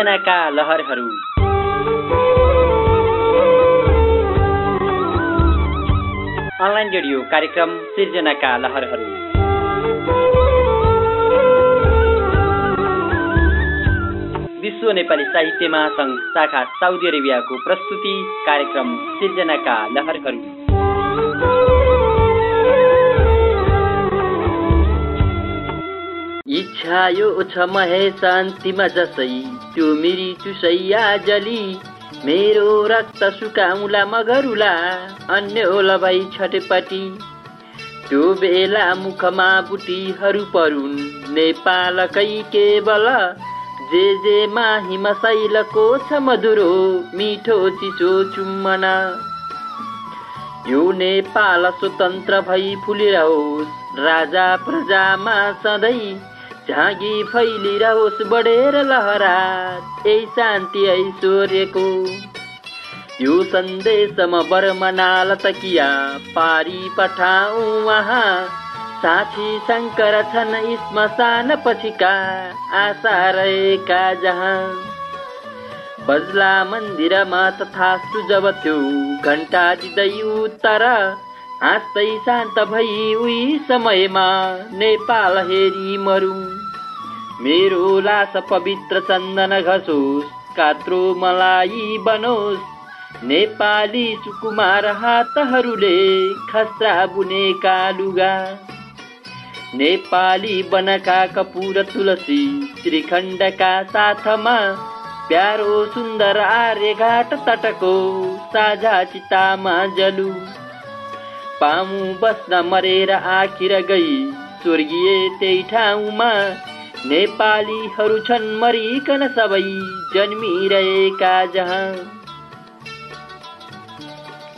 सिर्जनाका लहरहरू। Online radio कार्यक्रम सिर्जनाका लहरहरू। विश्व नेपाली साहित्य महासङ्घ शाखा साउदी अरेबियाको प्रस्तुति कार्यक्रम सिर्जनाका लहरहरू। इच्छा यो छ महे शान्तिमा जसै त्यो मिरी चुसैया जली मेरो रक्त सुकाउला मगरुला अन्य होला भाइ छटपटी। त्यो बेला मुखमा बुटीहरू परुन् नेपालकै केवल जे जेमा हिमशैलको छ मधुरो मिठो चिसो चुम्बन यो नेपाल स्वतन्त्र भई फुलिरहोस् राजा प्रजामा सधैँ झाँगी फैलिरहोस् बढेर लहरा यही शान्ति ऐश्वर्यको यो सन्देशमा बर्मनाल तकिया पारी पठाऊ उहाँ साक्षी शङ्कर छन् श्मशान पछिका आशा रहेका जहाँ। बजला मन्दिरमा तथास्तु जब त्यो घन्टा दिँदै उत्तर। हाँस्दै शान्त भई उही समयमा नेपाल हेरी मरु। मेरो लास पवित्र चन्दन घसोस् कात्रो मलाई बनोस्। नेपाली सुकुमार हातहरूले खस्रा बुनेका लुगा नेपाली बनका कपुर तुलसी श्रीखण्डका साथमा प्यारो सुन्दर आर्यघाट तटको साझा चितामा जलु। पामु बस्न मरेर आखिर गई स्वर्गीय त्यही ठाउँमा नेपालीहरू छन् मरिकन सबै जन्मिरहेका जहाँ।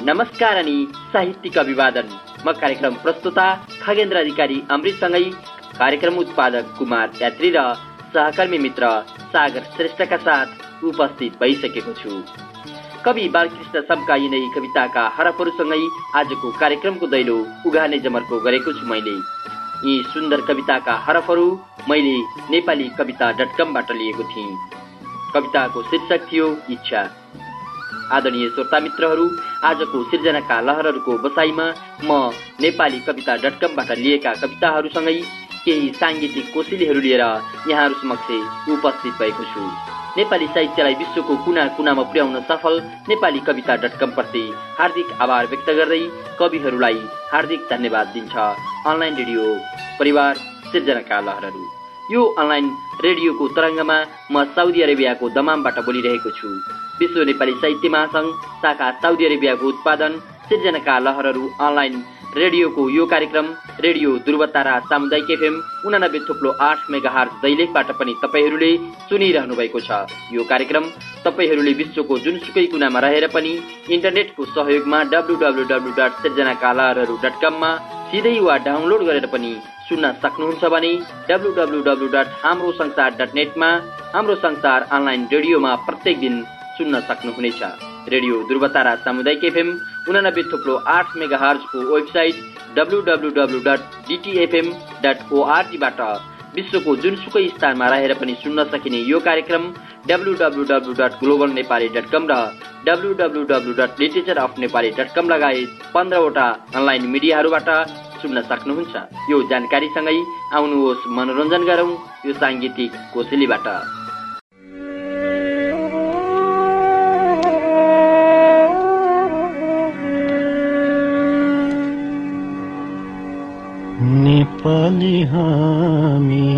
नमस्कार अनि साहित्यिक अभिवादन। म कार्यक्रम प्रस्तुता खगेन्द्र अधिकारी अमृतसँगै। कार्यक्रम उत्पादक कुमार यात्री र सहकर्मी मित्र सागर श्रेष्ठका साथ उपस्थित भइसकेको छु। कवि बालकृष्ण समका यिनै कविताका हरफहरूसँगै आजको कार्यक्रमको दैलो उघाने जमर्को गरेको छु मैले। यी सुन्दर कविताका हरफहरू मैले नेपाली कविता डट कमबाट लिएको थिएँ। कविताको शीर्षक थियो इच्छा। आदरणीय श्रोता मित्रहरू आजको सिर्जनाका लहरहरूको बसाइमा म नेपाली कविता डट कमबाट लिएका कविताहरूसँगै केही साङ्गीतिक कोसिलीहरू लिएर यहाँहरू समक्ष उपस्थित भएको छु। नेपाली साहित्यलाई विश्वको कुना कुनामा पुर्याउन सफल नेपाली कविता डट कमप्रति हार्दिक आभार व्यक्त गर्दै कविहरूलाई हार्दिक धन्यवाद दिन्छ। अनलाइन रेडियो परिवार सिर्जनाका लहरहरू यो अनलाइन रेडियोको तरङ्गमा म साउदी अरेबियाको दमामबाट बोलिरहेको छु। विश्व नेपाली साहित्य महासङ्घ शाखा साउदी अरेबियाको उत्पादन सिर्जनाका लहरहरू अनलाइन रेडियोको यो कार्यक्रम रेडियो ध्रुवतारा सामुदायिक एफएम उनानब्बे थुप्लो आठ मेगा हार्स दैलेखबाट पनि तपाईँहरूले सुनिरहनु भएको छ। यो कार्यक्रम तपाईँहरूले विश्वको जुनसुकै कुनामा रहेर पनि इन्टरनेटको सहयोगमा W W W dot Sirjanaka Laharharu dot कममा सिधै वा डाउनलोड गरेर पनि सुन्न सक्नुहुन्छ भने डब्लु डब्लु डब्लु डट हाम्रो संसार डट नेटमा हाम्रो संसार अनलाइन रेडियोमा प्रत्येक दिन सुन्न सक्नुहुनेछ। रेडियो ध्रुवतारा सामुदायिक एफएम उनानब्बे थुप्रो आठ mega हर्जको website W W W dot DTFM dot ओआरजीबाट विश्वको जुनसुकै स्थानमा रहेर पनि सुन्न सकिने यो कार्यक्रम W W W dot global Nepali dot com र W W W dot literature of Nepali dot com लगायत पन्ध्रवटा अनलाइन मिडियाहरूबाट सुन्न सक्नुहुन्छ। यो जानकारीसँगै आउनुहोस् मनोरञ्जन गरौँ यो साङ्गीतिक कोसेलीबाट। नेपाली हामी।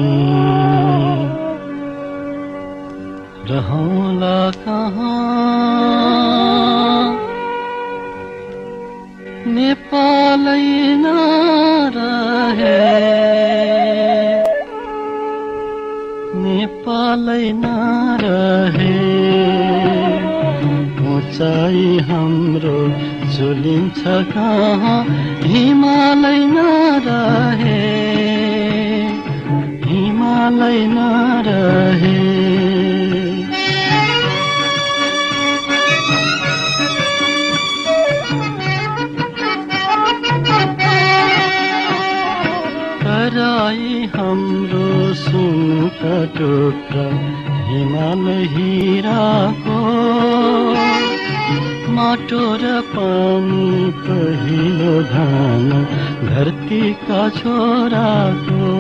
रहला कहाँ? नेपालै नरहे नेपालै नरहे उचाइ हाम्रो झुलिन्छ कहाँ हिमालय नरहे हिमालय नरहे तराई हाम्रो सुनका टोक्रा हिमाल हिराको माटो र पानी पहिलो धान धरतीका छोराको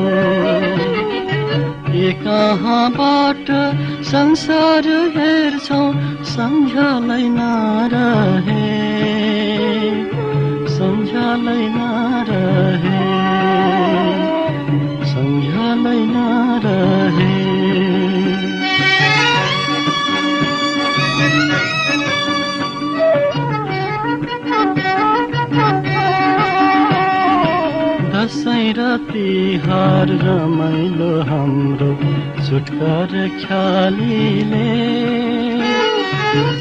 के कहाँबाट संसार हेर्छौ सम्झलै नरहे सम्झलै नरहे सम्झलै नरहे र तिहार रमाइलो हाम्रो छुटकार ख्यालीले।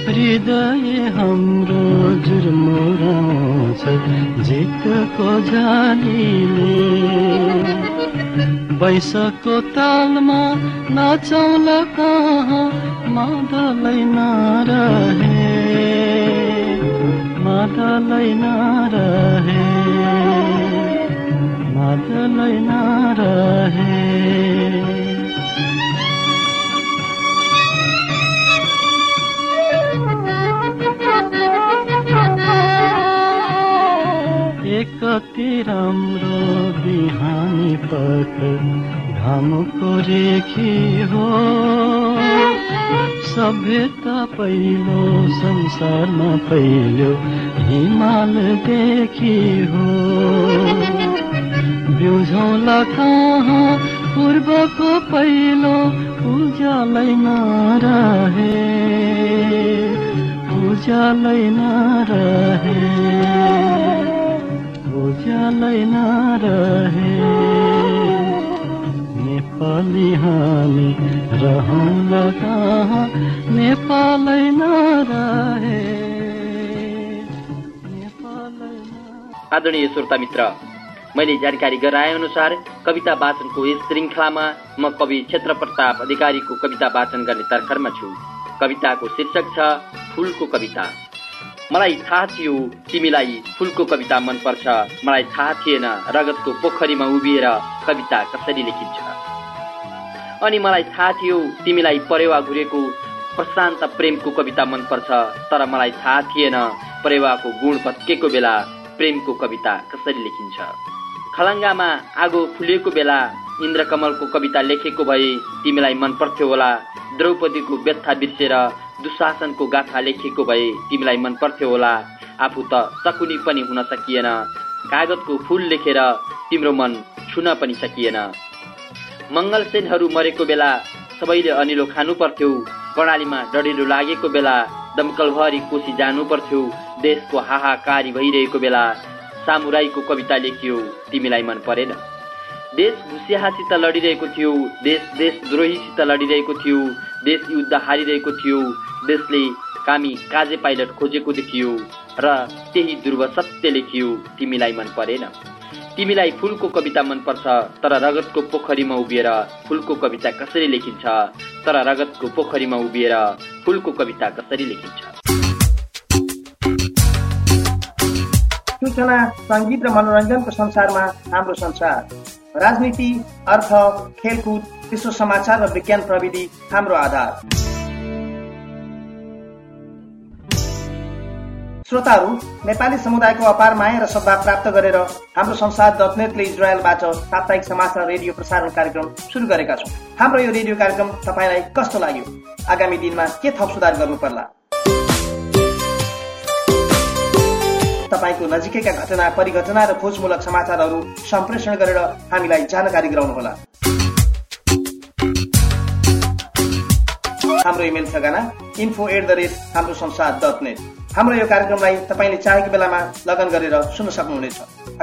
हृदय हाम्रो जुर्मुराउँछ जितको झालीले। बैसको तालमा नाचौल कहाँ? मादलै नरहे। मादलै नरहे। मादलै नरहे कति राम्रो बिहानी पख घामको रेखी हो। सभ्यता पहिलो संसारमा पहिलो हिमाल देखी हो। बिउझौला कहाँ पूर्वको पहिलो उज्यालै नरहे उज्यालै नरहे उज्यालै नरहे नेपाली हामी रहौँला कहाँ, नेपालै नरहे आदरणीय श्रोता मित्र मैले जानकारी गराए अनुसार कविता वाचनको यस श्रृङ्खलामा म कवि क्षेत्र प्रताप अधिकारीको कविता वाचन गर्ने तर्खरमा छु। कविताको शीर्षक छ फुलको कविता। मलाई थाहा थियो तिमीलाई फुलको कविता मनपर्छ। मलाई थाहा थिएन रगतको पोखरीमा उभिएर कविता कसरी लेखिन्छ। अनि मलाई थाहा थियो तिमीलाई परेवा घुरेको प्रशान्त प्रेमको कविता मनपर्छ। तर मलाई थाहा थिएन परेवाको गुण भत्केको बेला प्रेमको कविता कसरी लेखिन्छ। खलङ्गामा आगो फुलेको बेला इन्द्रकमलको कविता लेखेको भए तिमीलाई मन पर्थ्यो होला। द्रौपदीको व्यथा बिर्सेर दुशासनको गाथा लेखेको भए तिमीलाई मन पर्थ्यो होला। आफू त सकुनी पनि हुन सकिएन। कागजको फुल लेखेर तिम्रो मन छुन पनि सकिएन। मङ्गलसेनहरू मरेको बेला सबैले अनिलो खानु पर्थ्यो। कर्णालीमा डढिलो लागेको बेला दमकलभरि कोसी जानु पर्थ्यो। देशको हाहाकारी भइरहेको बेला सामुराईको कविता लेखियो। तिमीलाई मन परेन। देश घुसियासित लडिरहेको थियो। देश देशद्रोहीसित लडिरहेको थियो। देश युद्ध हारिरहेको थियो। देशले कामी काजे पाइलट खोजेको देखियो। र त्यही ध्रुव सत्य लेखियो। तिमीलाई मन परेन। तिमीलाई फुलको कविता मनपर्छ तर रगतको पोखरीमा उभिएर फुलको कविता कसरी लेखिन्छ? तर रगतको पोखरीमा उभिएर फुलको कविता कसरी लेखिन्छ? सूचना सङ्गीत र मनोरञ्जनको संसारमा हाम्रो संसार। राजनीति अर्थ खेलकुद विश्व समाचार र विज्ञान प्रविधि हाम्रो आधार। श्रोताहरू नेपाली समुदायको अपार माया र सद्भाव प्राप्त गरेर हाम्रो संसार. डट नेटले इजरायलबाट साप्ताहिक समाचार रेडियो प्रसारण कार्यक्रम सुरु गरेका छौँ। हाम्रो यो रेडियो कार्यक्रम तपाईँलाई कस्तो लाग्यो? आगामी दिनमा के थप सुधार गर्नु पर्ला तपाईँको नजिकैका घटना परिघटना र खोजमूलक समाचारहरू सम्प्रेषण गरेर हामीलाई जानकारी गराउनुहोला। हाम्रो इमेल ठेगाना इन्फो एट द रेट हाम्रो संसार डट नेट हाम्रो यो कार्यक्रमलाई तपाईँले चाहेको बेलामा लगन गरेर सुन्न सक्नुहुनेछ।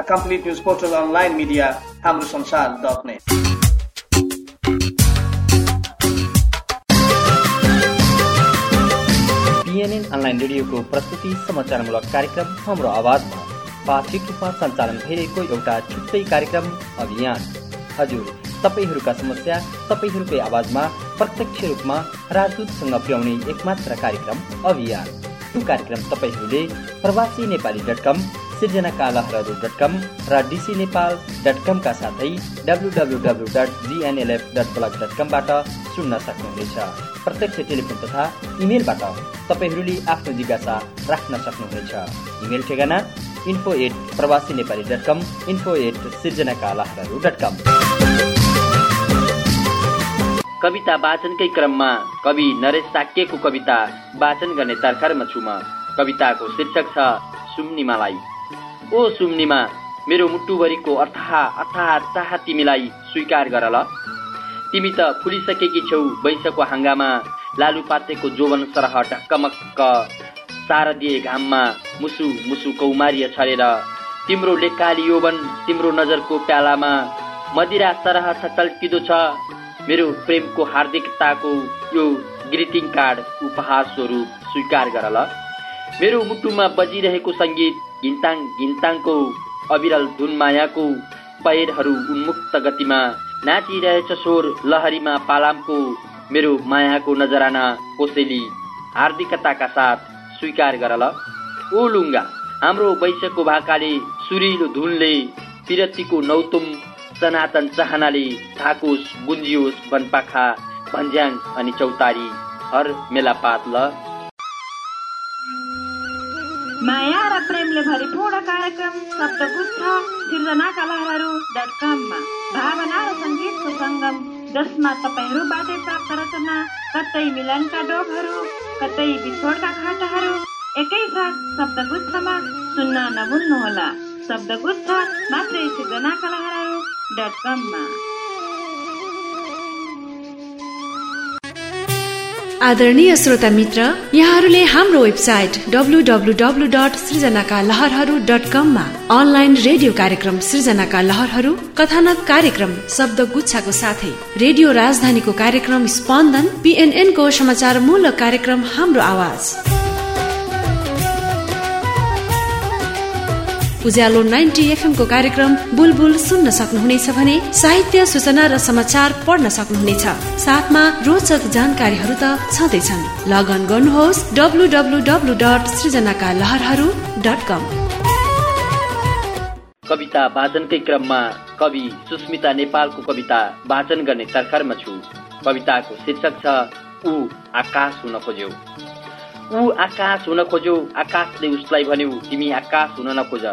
Complete news portal online media Hamro Sansar dot net PNN online रेडियोको प्रस्तुति समाचारमूलक कार्यक्रम हाम्रो आवाजमा। पाक्षिक रूपमा सञ्चालन भइरहेको एउटा छुट्टै कार्यक्रम अभियान। हजुर तपाईँहरूका समस्या तपाईँहरूकै आवाजमा प्रत्यक्ष रूपमा राजदूतसँग पुर्याउने एकमात्र कार्यक्रम अभियान। यो कार्यक्रम तपाईँहरूले Prabasi Nepali dot com Sirjanaka Laharharu dot com र डिसी नेपाल डट कमका साथै W W W dot GNLF dot blog dot कमबाट सुन्न सक्नुहुनेछ। प्रत्यक्ष टेलिफोन तथा इमेलबाट तपाईँहरूले आफ्नो जिज्ञासा राख्न सक्नुहुनेछ। इमेल ठेगाना info at Prabasi Nepali dot com info at Sirjanaka Laharharu dot com. कविता वाचनकै क्रममा कवि नरेश साक्यको कविता वाचन गर्ने तर्खरमा छु म। कविताको शीर्षक छ सुम्निमालाई। ओ सुम्निमा मेरो मुटुभरिको अर्थाह अर्थाह चाह तिमीलाई स्वीकार गर ल। तिमी त फुलिसकेकी छेउ वैशको हाङ्गामा लालुपातेको जोवन सरह ढक्कमक्क शारदीय घाममा मुसु मुसु कौमार्य छरेर। तिम्रो लेकाली यौवन तिम्रो नजरको प्यालामा मदिरा सरह छ चल्किदो छ मेरो प्रेमको हार्दिकताको यो ग्रिटिङ कार्ड उपहार स्वरूप स्वीकार गर ल। मेरो मुटुमा बजिरहेको सङ्गीत घिन्ताङ घिन्ताङको अविरल धुन मायाको पैरहरू उन्मुक्त गतिमा नाचिरहेछ स्वर लहरीमा पालामको मेरो मायाको नजराना कोसेली हार्दिकताका साथ स्वीकार गर ल। ओ लुङ्गा हाम्रो वैश्यको भाकाले सुरिलो धुनले पिरतीको नौतुम सनातन चाहनाले थाकोस् गुन्जियोस् वनपाखा भन्ज्याङ अनि चौतारी हर मेलापात ल। माया र प्रेमले भरिपूर्ण कार्यक्रम शब्दगुच्छ सिर्जनाका लहरहरू डट कममा। भावना र सङ्गीतको सङ्गम जसमा तपाईँहरूबाटै प्राप्त रचना कतै मिलनका डोकहरू कतै बिछोडका खाटाहरू एकैसाथ शब्दगुच्छमा सुन्न नभुल्नुहोला शब्दगुच्छ मात्रै सिर्जनाका लहरहरू डट कममा आदरणीय श्रोता मित्र यहाँहरूले हाम्रो website W dot Srijanaka online radio कार्यक्रम सृजनाका लहरहरू कथानक कार्यक्रम शब्द गुच्छाको साथै रेडियो राजधानीको कार्यक्रम स्पन्दन पिएनएनको समाचार मूलक कार्यक्रम हाम्रो आवाज। उज्यालो नाइन्टी एफएमको कार्यक्रम बुलबुल सुन्न सक्नुहुनेछ भने साहित्य सूचना र समाचार पढ्न सक्नुहुनेछ। साथमा रोचक जानकारीहरू त छँदैछन्। लगन गर्नुहोस् W W W dot Srijanaka Laharharu dot com. कविता वाचनकै क्रममा कवि सुस्मिता नेपालको कविता वाचन गर्ने तर्खरमा छु। कविताको शीर्षक छ ऊ आकाश हुन खोज्यो। ऊ आकाश हुन खोज्यो। आकाशले उसलाई भन्यो तिमी आकाश हुन नखोज।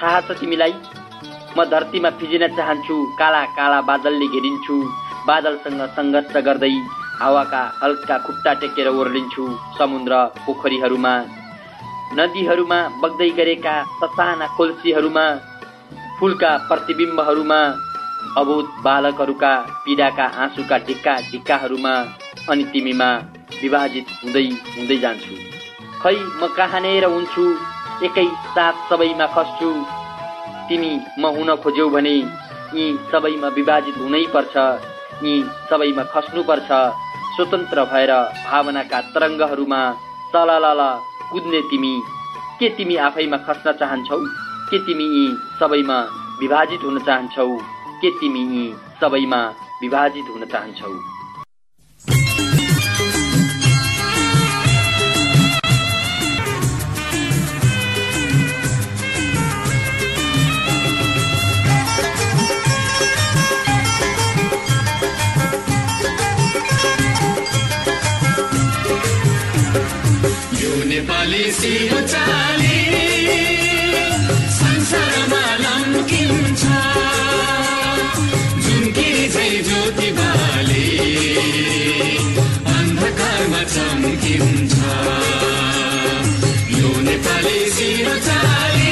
थाहा छ तिमीलाई? म धरतीमा फिजिन चाहन्छु काला काला बादलले घेरिन्छु बादलसँग सङ्घर्ष गर्दै हावाका हल्का खुट्टा टेकेर ओर्लिन्छु समुद्र पोखरीहरूमा नदीहरूमा बग्दै गरेका ससाना कोल्सीहरूमा फुलका प्रतिबिम्बहरूमा अबोध बालकहरूका पीडाका आँसुका ढिक्का ढिक्काहरूमा अनि तिमीमा विभाजित हुँदै हुँदै जान्छु। खै म कहाँनेर हुन्छु? एकै साथ सबैमा खस्छु। तिमी म हुन खोज्यौ भने यी सबैमा विभाजित हुनै पर्छ। यी सबैमा खस्नुपर्छ स्वतन्त्र भएर भावनाका तरङ्गहरूमा तलल कुद्ने तिमी। के तिमी आफैमा खस्न चाहन्छौ? के तिमी यी सबैमा विभाजित हुन चाहन्छौ? के तिमी यी सबैमा विभाजित हुन चाहन्छौ? सिरो चाली संसारमा लम्किन्छ। झुम्किरी चाहिँ ज्योति बाली अन्धकारमा चम्किन्छ। यो नेपाली सिरो चाली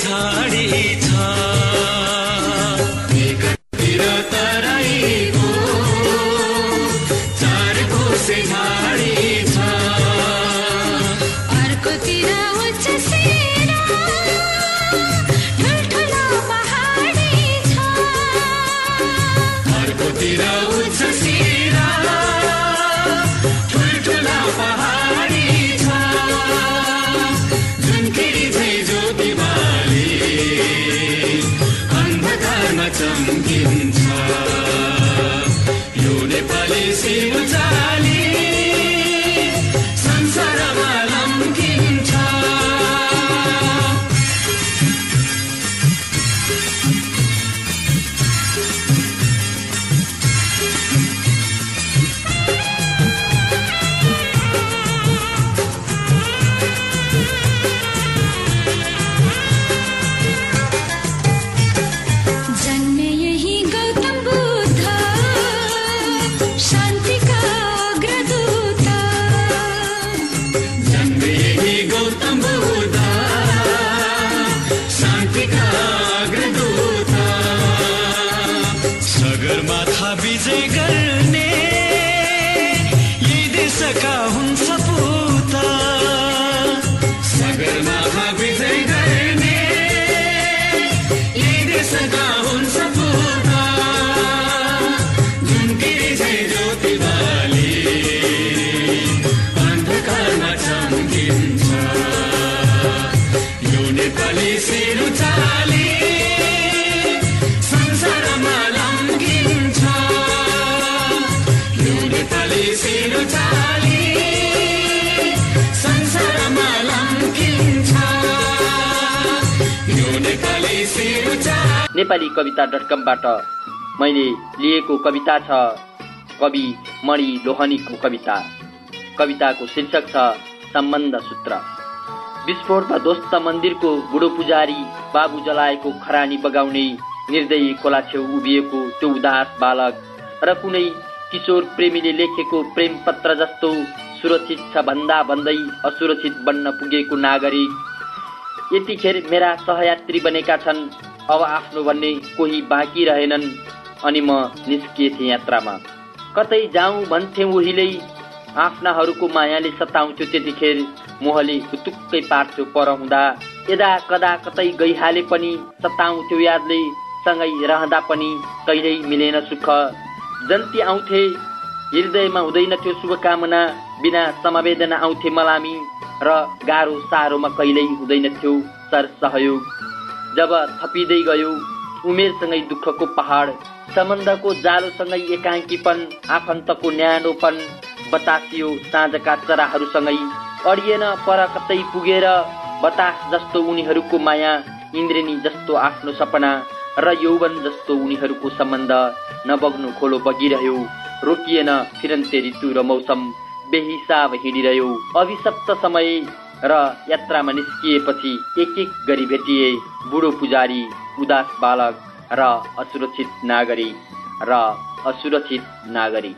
झाडी नेपाली कविता डट कमबाट मैले लिएको कविता छ कवि मणि लोहनीको कविता। कविताको शीर्षक छ सम्बन्ध सूत्र। विस्फोटमा ध्वस्त मन्दिरको बुढो पुजारी बाबु जलाएको खरानी बगाउने निर्दयी खोला छेउ उभिएको त्यो उदास बालक र कुनै किशोर प्रेमीले लेखेको प्रेम पत्र जस्तो सुरक्षित छ भन्दा भन्दै असुरक्षित बन्न पुगेको नागरिक। यतिखेर मेरा सहयात्री बनेका छन्। अब आफ्नो भन्ने कोही बाँकी रहेनन् अनि म निस्किएथेँ यात्रामा। कतै जाउँ भन्थे उहिले आफ्नाहरूको मायाले सताउँथ्यो त्यतिखेर मोहले उतुक्कै पार्थ्यो पर हुँदा। यदा कदा कतै गइहाले पनि सताउँथ्यो यादले सँगै रहँदा पनि कहिल्यै मिलेन सुख। जन्ती आउँथे हृदयमा हुँदैनथ्यो शुभकामना बिना समवेदना आउँथे मलामी र गाह्रो साह्रोमा कहिल्यै हुँदैनथ्यो सर सहयोग जब थपिँदै गयो उमेरसँगै दुःखको पहाड सम्बन्धको जालोसँगै एकाङ्कीपन आफन्तको न्यानोपन बतासियो साँझका चराहरूसँगै। अडिएन पर कतै पुगेर बतास जस्तो उनीहरूको माया इन्द्रेणी जस्तो आफ्नो सपना र यौवन जस्तो उनीहरूको सम्बन्ध नबग्नु खोलो बगिरह्यो। रोकिएन फिरन्ते ऋतु र मौसम बेहिसाब हिँडिरह्यो। अभिशप्त समय र यात्रामा निस्किएपछि एक एक गरी भेटिए बुढो पुजारी उदास बालक र असुरक्षित नागरिक र असुरक्षित नागरिक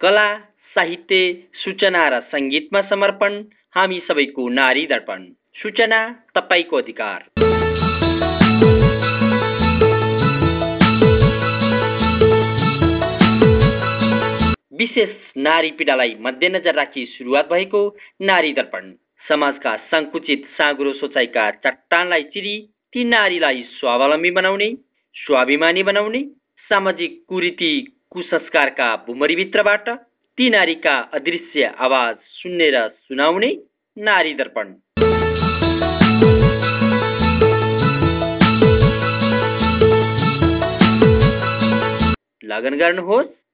कला साहित्य सूचना र सङ्गीतमा समर्पण। हामी सबैको नारी दर्पण। सूचना तपाईँको अधिकार। विशेष नारी पीडालाई मध्यनजर राखी सुरुवात भएको नारी दर्पण। समाजका सङ्कुचित साँगुरो सोचाइका चट्टानलाई चिरी ती नारीलाई स्वावलम्बी बनाउने स्वाभिमानी बनाउने सामाजिक कुरीति कुसंस्कारका भुमरीभित्रबाट ती नारीका अदृश्य आवाज सुन्ने र सुनाउने नारी दर्पण। लगन गर्नुहोस्।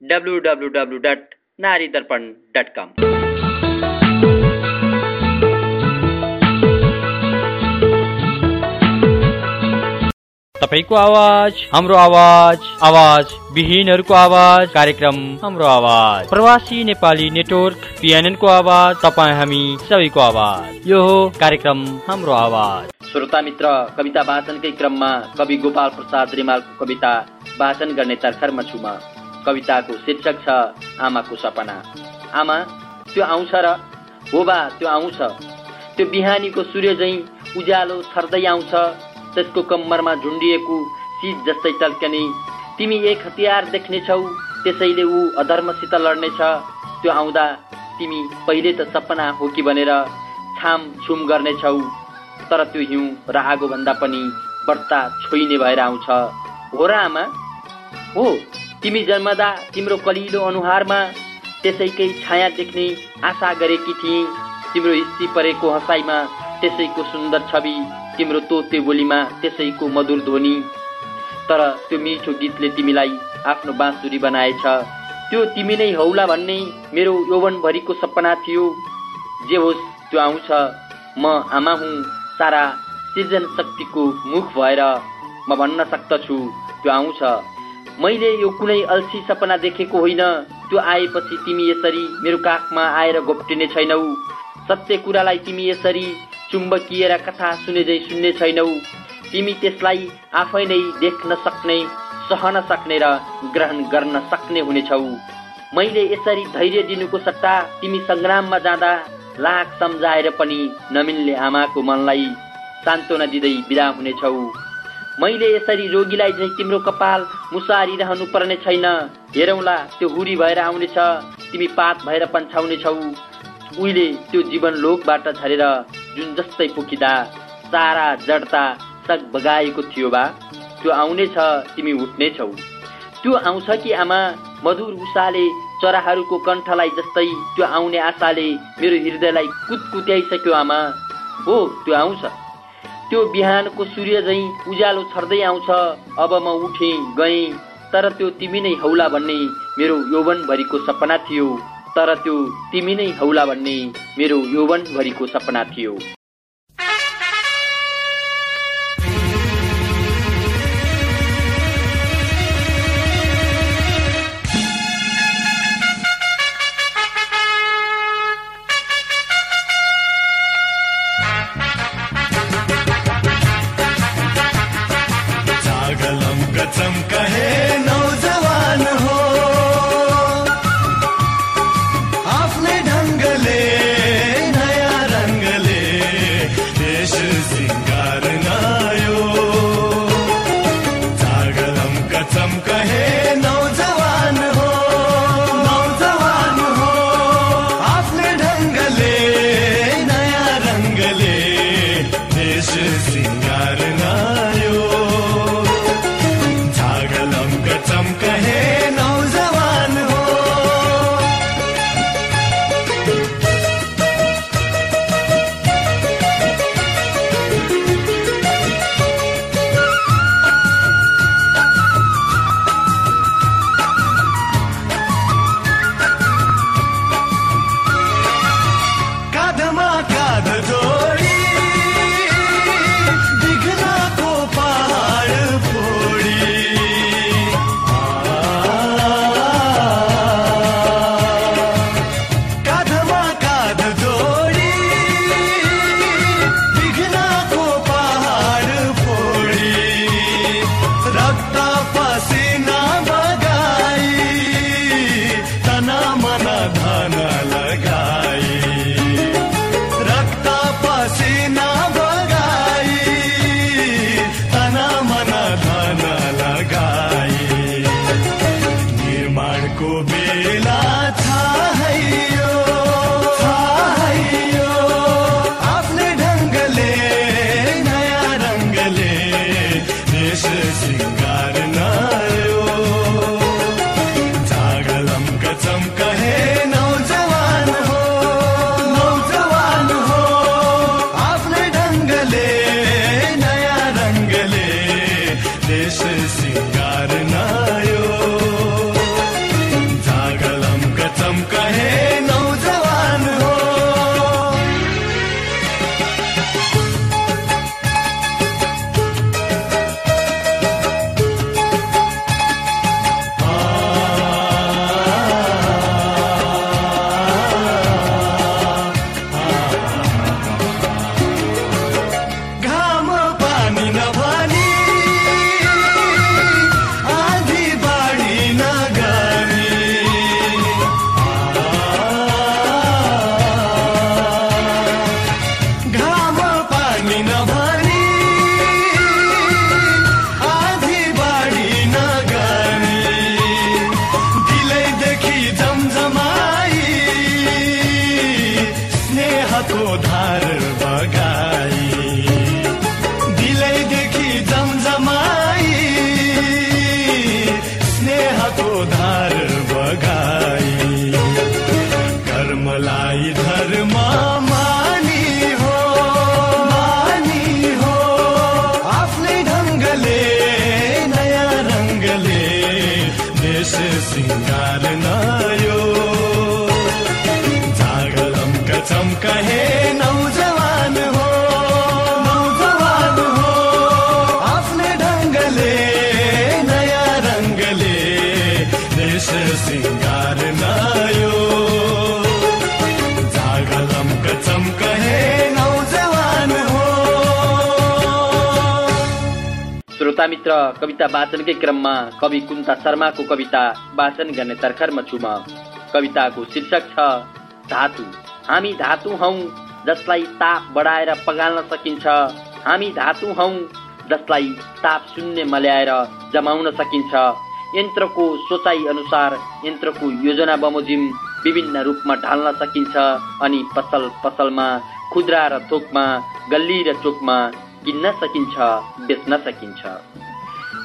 कम तपाईँको आवाज हाम्रो आवाज आवाज विहीनहरूको आवाज कार्यक्रम हाम्रो आवाज। प्रवासी नेपाली नेटवर्क पिएनएनको आवाज तपाईँ हामी सबैको आवाज। यो हो कार्यक्रम हाम्रो आवाज। श्रोता मित्र कविता वाचनकै क्रममा कवि गोपाल प्रसाद रिमालको कविता वाचन गर्ने तर्खरमा छु म। कविताको शीर्षक छ आमाको सपना आमा त्यो आउँछ र? हो बा त्यो आउँछ। त्यो बिहानीको सूर्य झैँ उज्यालो छर्दै आउँछ। त्यसको कम्मरमा झुन्डिएको चिज जस्तै टल्कने तिमी एक हतियार देख्नेछौ त्यसैले ऊ अधर्मसित लड्नेछ। त्यो आउँदा तिमी पहिले त सपना हो कि भनेर छाम छुम गर्नेछौ। तर त्यो हिउँ र आगोभन्दा पनि बढ्ता छोइने भएर आउँछ। हो र आमा? हो। तिमी जन्मदा तिम्रो कलिलो अनुहारमा त्यसैकै छाया देख्ने आशा गरेकी थिएँ तिम्रो हिस्सी परेको हँसाइमा त्यसैको सुन्दर छवि तिम्रो तोते बोलीमा त्यसैको मधुर ध्वनि। तर त्यो मिठो गीतले तिमीलाई आफ्नो बाँसुरी बनाएछ। त्यो तिमी नै हौला भन्ने मेरो यौवनभरिको सपना थियो। जे होस् त्यो आउँछ। म आमा हुँ। सारा सृजन शक्तिको मुख भएर म भन्न सक्दछु त्यो आउँछ। मैले यो कुनै अल्छी सपना देखेको होइन। त्यो आएपछि तिमी यसरी मेरो काखमा आएर घोप्टिने छैनौ। सत्य कुरालाई तिमी यसरी चुम्बकिएर कथा सुने झै सुन्ने छैनौ। तिमी त्यसलाई आफै नै देख्न सक्ने सहन सक्ने र ग्रहण गर्न सक्ने हुनेछौ। मैले यसरी धैर्य दिनुको सट्टा तिमी सङ्ग्राममा जाँदा लाख सम्झाएर पनि नमिल्ने आमाको मनलाई सान्त्वना दिँदै बिदा हुनेछौ। मैले यसरी रोगीलाई झै तिम्रो कपाल मुसारिरहनु पर्ने छैन। हेरौँला त्यो हुरी भएर आउनेछ। तिमी पात भएर पन्छाउनेछौ। उहिले त्यो जीवन लोकबाट झरेर जुन जस्तै पोखिँदा सारा जडता सग बगाएको थियो बा। त्यो आउनेछ तिमी उठ्नेछौ। त्यो आउँछ कि आमा? मधुर उषाले चराहरूको कण्ठलाई जस्तै त्यो आउने आशाले मेरो हृदयलाई कुतकुत्याइसक्यो आमा। हो त्यो आउँछ। त्यो बिहानको सूर्य झैँ उज्यालो छर्दै आउँछ। अब म उठेँ गएँ तर त्यो तिमी नै हौला भन्ने मेरो यौवनभरिको सपना थियो। तर त्यो तिमी नै हौला भन्ने मेरो यौवनभरिको सपना थियो। देश श्रोता मित्र कविता वाचनकै क्रममा कवि कुन्ता शर्माको कविता वाचन गर्ने तर्खरमा छु म। कविताको शीर्षक छ धातु। हामी धातु हौ जसलाई ताप बढाएर पगाल्न सकिन्छ। हामी धातु हौ जसलाई ताप शून्य मल्याएर जमाउन सकिन्छ। यन्त्रको सोचाइ अनुसार यन्त्रको योजना बमोजिम विभिन्न रूपमा ढाल्न सकिन्छ अनि पसल पसलमा खुद्रा र थोकमा गल्ली र चोकमा किन्न सकिन्छ बेच्न सकिन्छ।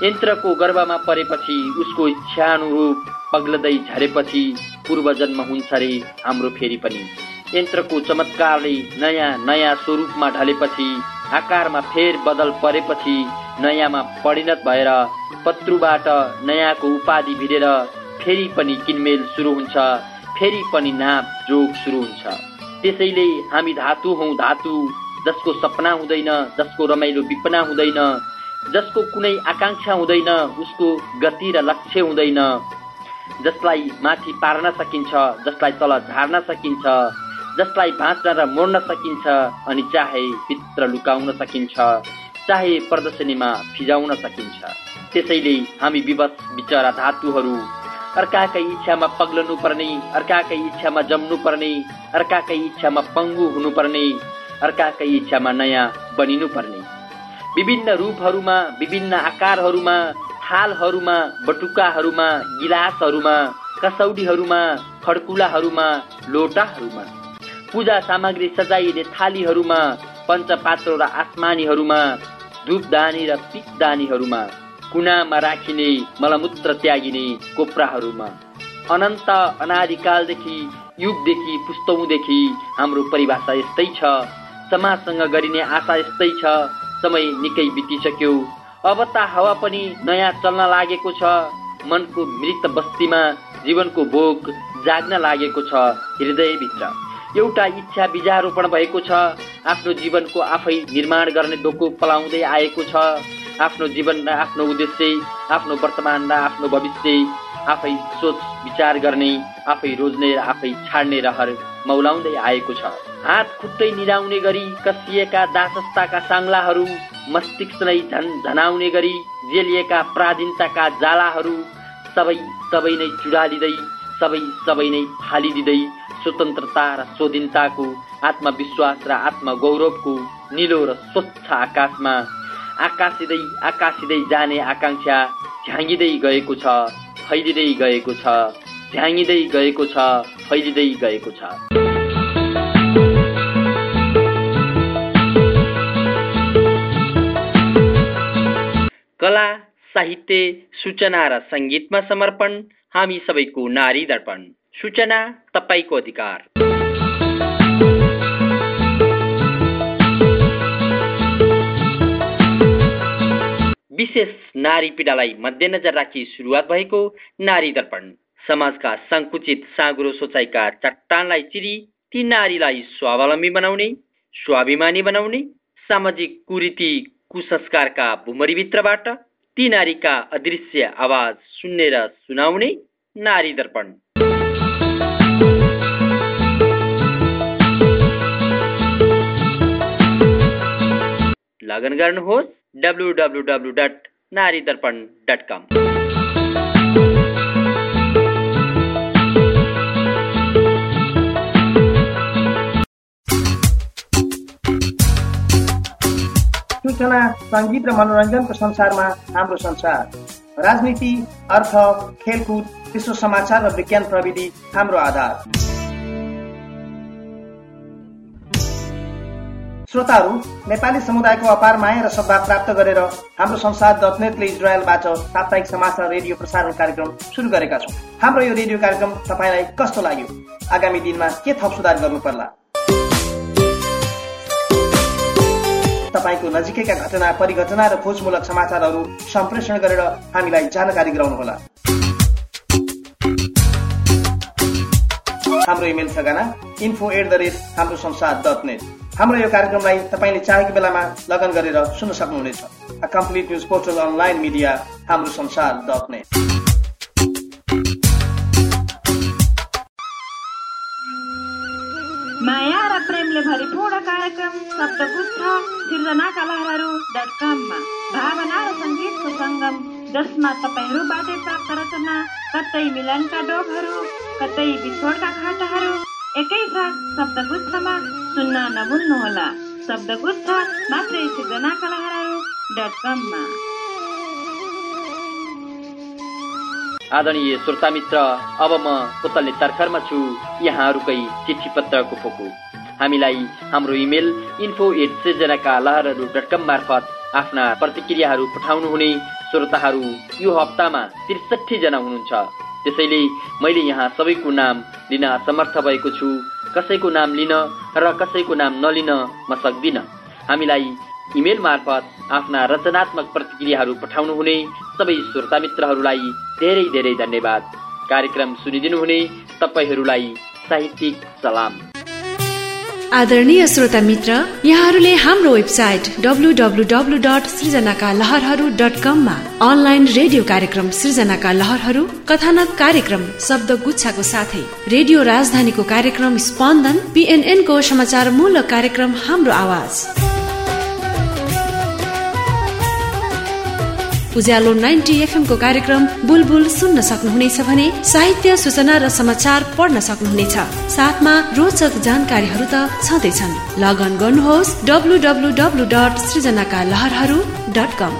यन्त्रको गर्भमा परेपछि उसको इच्छानुरूप पग्लदै झरेपछि पूर्वजन्म हुन्छ रे हाम्रो फेरि पनि। यन्त्रको चमत्कारले नयाँ नयाँ स्वरूपमा ढलेपछि आकारमा फेर बदल परेपछि नयाँमा परिणत भएर पत्रुबाट नयाँको उपाधि भिडेर फेरि पनि किनमेल सुरु हुन्छ फेरि पनि नाप जोग सुरु हुन्छ। त्यसैले हामी धातु हौ धातु जसको सपना हुँदैन जसको रमाइलो विपना हुँदैन जसको कुनै आकाङ्क्षा हुँदैन उसको गति र लक्ष्य हुँदैन। जसलाई माथि पार्न सकिन्छ जसलाई तल झार्न सकिन्छ जसलाई बाँच्न र मोड्न सकिन्छ अनि चाहे भित्र लुकाउन सकिन्छ चाहे प्रदर्शनीमा फिजाउन सकिन्छ। त्यसैले हामी विवश बिचरा धातुहरू। अर्काकै इच्छामा पग्लनु पर्ने अर्काकै इच्छामा जम्नु पर्ने अर्काकै इच्छामा पङ्गु हुनुपर्ने अर्काकै इच्छामा नयाँ बनिनु पर्ने। विभिन्न रूपहरूमा विभिन्न आकारहरूमा थालहरूमा बटुकाहरूमा गिलासहरूमा कसौडीहरूमा खड्कुलाहरूमा लोटाहरूमा। पूजा सामग्री सजाइने थालीहरूमा पञ्चपात्र र आसमानीहरूमा धूपदानी र पिकदानीहरूमा कुनामा राखिने मलमूत्र त्यागिने कोप्राहरूमा। अनन्त अनादिकालदेखि युगदेखि पुस्तौँदेखि हाम्रो परिभाषा यस्तै छ। समाजसँग गरिने आशा यस्तै छ। समय निकै बितिसक्यो। अब त हावा पनि नयाँ चल्न लागेको छ। मनको मृत बस्तीमा जीवनको भोग जाग्न लागेको छ हृदयभित्र। एउटा इच्छा बिजारोपण भएको छ। आफ्नो जीवनको आफै निर्माण गर्ने डोको पलाउँदै आएको छ। आफ्नो जीवन र आफ्नो उद्देश्य आफ्नो वर्तमान र आफ्नो भविष्य आफै सोच विचार गर्ने आफै रोज्ने र आफै छाड्ने रहर। मौलाउँदै आएको छ। हात खुट्टै निराउने गरी कसिएका दासस्ताका साङ्लाहरू मस्तिष्क नै झन् झनाउने गरी जेलिएका पराधीनताका जालाहरू सबै सबै नै चुडालिँदै सबै सबै नै फालिदिँदै स्वतन्त्रता र स्वाधीनताको आत्मविश्वास र आत्मगौरवको निलो र स्वच्छ आकाशमा आकाशिँदै आकाशिँदै जाने आकाङ्क्षा झ्याङ्गिँदै गएको छ फैलिँदै गएको छ झ्याङ्गिँदै गएको छ फैलिँदै गएको छ। कला साहित्य सूचना र सङ्गीतमा समर्पण। हामी सबैको नारी दर्पण। सूचना तपाईँको अधिकार। विशेष नारी पीडालाई मध्यनजर राखी सुरुवात भएको नारी दर्पण। समाजका सङ्कुचित साँगुरो सोचाइका चट्टानलाई चिरी ती नारीलाई स्वावलम्बी बनाउने स्वाभिमानी बनाउने सामाजिक कुरीति कुसंस्कारका भुमरीभित्रबाट ती नारीका अदृश्य आवाज़ सुन्ने र सुनाउने नारी दर्पण। लगन गर्नुहोस् डब्लु डब्लु डब्लु डट नारी दर्पण डट कम। सूचना सङ्गीत र मनोरञ्जनको संसारमा हाम्रो संसार। राजनीति अर्थ खेलकुद विश्व समाचार र विज्ञान प्रविधि हाम्रो आधार। श्रोताहरू नेपाली समुदायको अपार माया र सद्भाव प्राप्त गरेर हाम्रो संसार. नेटले इजरायलबाट साप्ताहिक समाचार रेडियो प्रसारण कार्यक्रम सुरु गरेका छौँ। हाम्रो यो रेडियो कार्यक्रम तपाईँलाई कस्तो लाग्यो? आगामी दिनमा के थप सुधार गर्नु पर्ला तपाईँको नजिकैका घटना परिघटना र खोजमूलक समाचारहरू सम्प्रेषण गरेर हामीलाई जानकारी गराउनुहोला। हाम्रो इमेल ठेगाना इन्फो एट द रेट हाम्रो संसार डट नेट हाम्रो यो कार्यक्रमलाई तपाईँले चाहेको बेलामा लगन गरेर सुन्न सक्नुहुनेछ। Complete news portal online media Hamro Sansar dot net माया र प्रेमले भरिपूर्ण कार्यक्रम शब्दगुच्छ सिर्जनाका लहरहरू डट कममा भावना र सङ्गीतको सङ्गम जसमा तपाईँहरूबाटै प्राप्त रचना कतै मिलनका डोकहरू कतै बिछोडका घाटाहरू एकैसाथ शब्दगुच्छमा सुन्न नभुल्नुहोला। शब्दगुच्छ मात्रै सिर्जनाका लहरहरू डट कममा आदरणीय श्रोता मित्र अब म पुतल्ने तर्खरमा छु। यहाँहरूकै चिठी पत्रको फोको हामीलाई हाम्रो email info at Srijanaka Laharharu dot com मार्फत आफ्ना प्रतिक्रियाहरू पठाउनु हुने श्रोताहरू यो हप्तामा त्रिसठी जना हुनुहुन्छ। त्यसैले मैले यहाँ सबैको नाम लिन असमर्थ भएको छु। कसैको नाम लिन र कसैको नाम नलिन म सक्दिनँ। हामीलाई इमेल मार्फत आफ्ना रचनात्मक प्रतिक्रियाहरू पठाउनु हुने सबै श्रोता मित्रहरूलाई धेरै धेरै धन्यवाद। कार्यक्रम सुनिदिनु हुने तपाईँहरूलाई साहित्यिक सलाम। आदरणीय श्रोता मित्र यहाँहरूले हाम्रो website W dot Srijanaka Laharharu dot कममा अनलाइन रेडियो कार्यक्रम सृजनाका लहरहरू कथानक कार्यक्रम शब्द गुच्छाको साथै रेडियो राजधानीको कार्यक्रम स्पन्दन पिएनएनको समाचारमूलक कार्यक्रम हाम्रो आवाज। उज्यालो नाइन्टी एफएमको कार्यक्रम बुलबुल सुन्न सक्नुहुनेछ भने साहित्य सूचना र समाचार पढ्न सक्नुहुनेछ। साथमा रोचक जानकारीहरू त छँदैछन्। लगन गर्नुहोस् कम।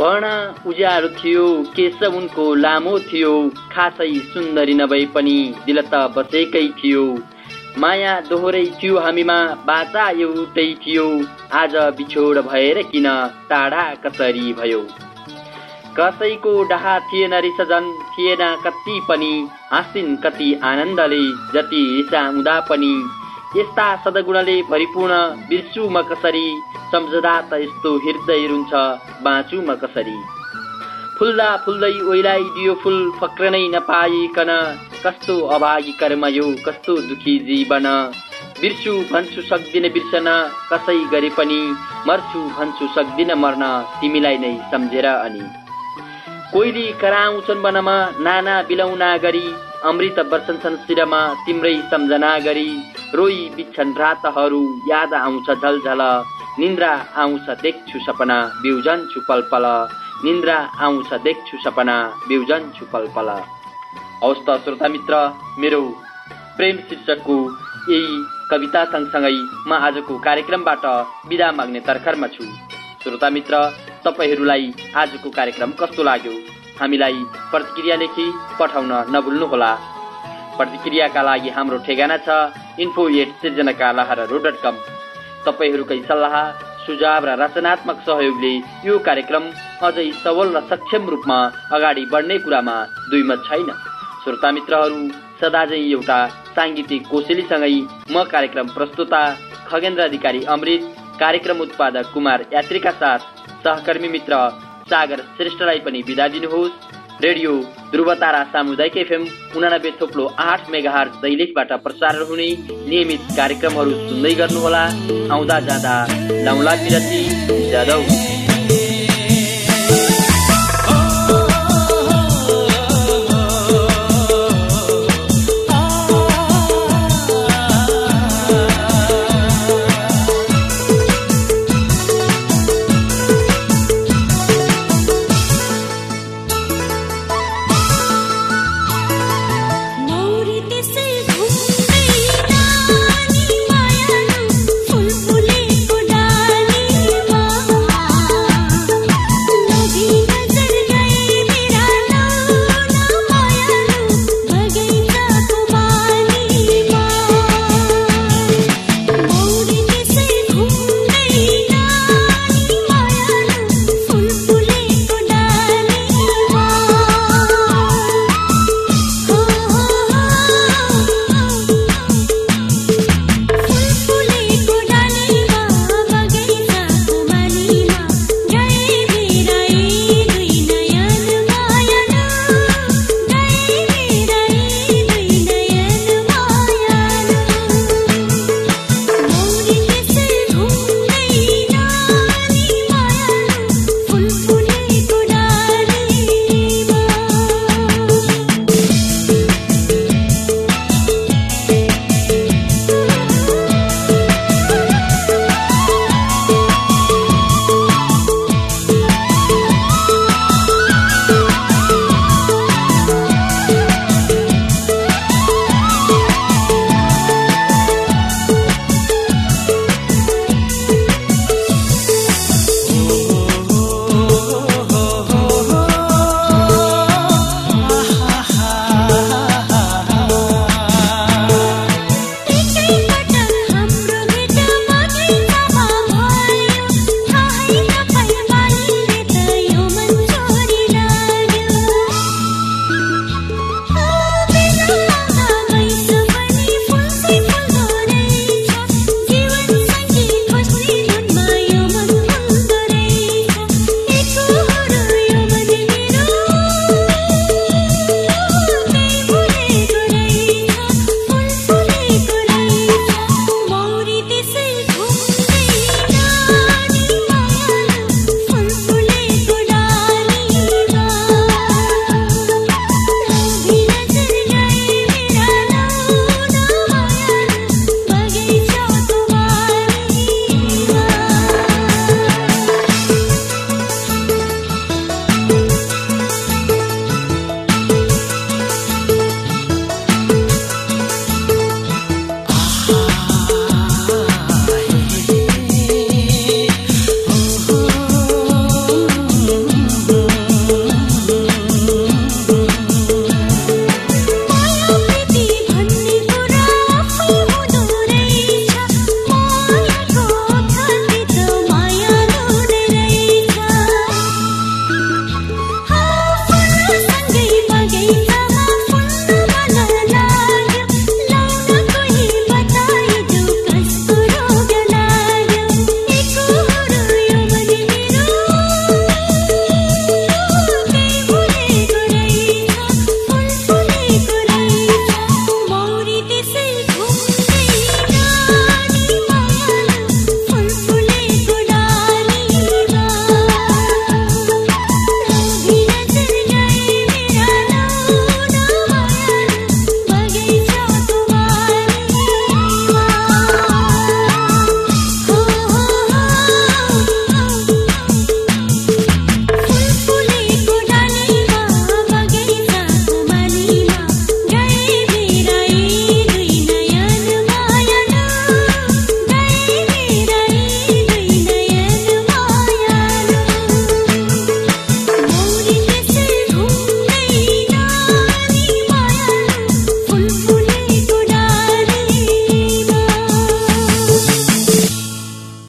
वर्ण उज्यालो थियो केश उनको लामो थियो खासै सुन्दरी नभए पनि दिल त बसेकै थियो। माया दोहोरै थियो हामीमा बाचा एउटै थियो। आज बिछोड भएर किन टाढा कसरी भयो? कसैको डाहा थिएन रिसजन थिएन कति पनि। हाँसिन् कति आनन्दले जति रिसाउँदा पनि। यस्ता सदगुणले परिपूर्ण बिर्सु म कसरी? सम्झदा त यस्तो हृदय रुन्छ बाँचु कसरी? फुल्दा फुल्दै ओइलाइदियो फुल फक्रनै नपाइकन कस्तो अभागी कर्म यो कस्तो दुखी जीवन। बिर्सु भन्छु सक्दिन बिर्सन कसै गरे पनि मर्छु भन्छु सक्दिन मर्न तिमीलाई नै सम्झेर अनि। कोइली कराउँछन् वनमा नाना बिलौना गरी अमृत वर्षन्छन् शिरमा तिम्रै सम्झना गरी। रोई बिच्छन् रातहरू याद आउँछ झलझल निन्द्रा आउँछ देख्छु सपना बिउजन्छु पलपल। निन्द्रा आउँछ देख्छु सपना बिउजन्छु पलपल हवस् त श्रोता मित्र मेरो प्रेम शीर्षकको यही कविता सँगसँगै म आजको कार्यक्रमबाट बिदा माग्ने तर्खरमा छु श्रोता मित्र तपाईँहरूलाई आजको कार्यक्रम कस्तो लाग्यो हामीलाई प्रतिक्रिया लेखी पठाउन नभुल्नुहोला प्रतिक्रियाका लागि हाम्रो ठेगाना छ info at Sirjanaka dot com तपाईँहरूकै सल्लाह सुझाव र रचनात्मक सहयोगले यो कार्यक्रम अझै सबल र सक्षम रूपमा अगाडि बढ्ने कुरामा दुई मत छैन। श्रोता मित्रहरू सदा चाहिँ एउटा साङ्गीतिक कोसेलीसँगै म कार्यक्रम प्रस्तुता खगेन्द्र अधिकारी अमृत कार्यक्रम उत्पादक कुमार यात्रीका साथ सहकर्मी मित्र सागर श्रेष्ठलाई पनि बिदा दिनुहोस्। रेडियो ध्रुवतारा सामुदायिक एफएम उनानब्बे थोप्लो आठ मेगाहर दैलेखबाट प्रसारण हुने नियमित कार्यक्रमहरू सुन्दै गर्नुहोला। आउँदा जाँदा लाउला पिरती जादौ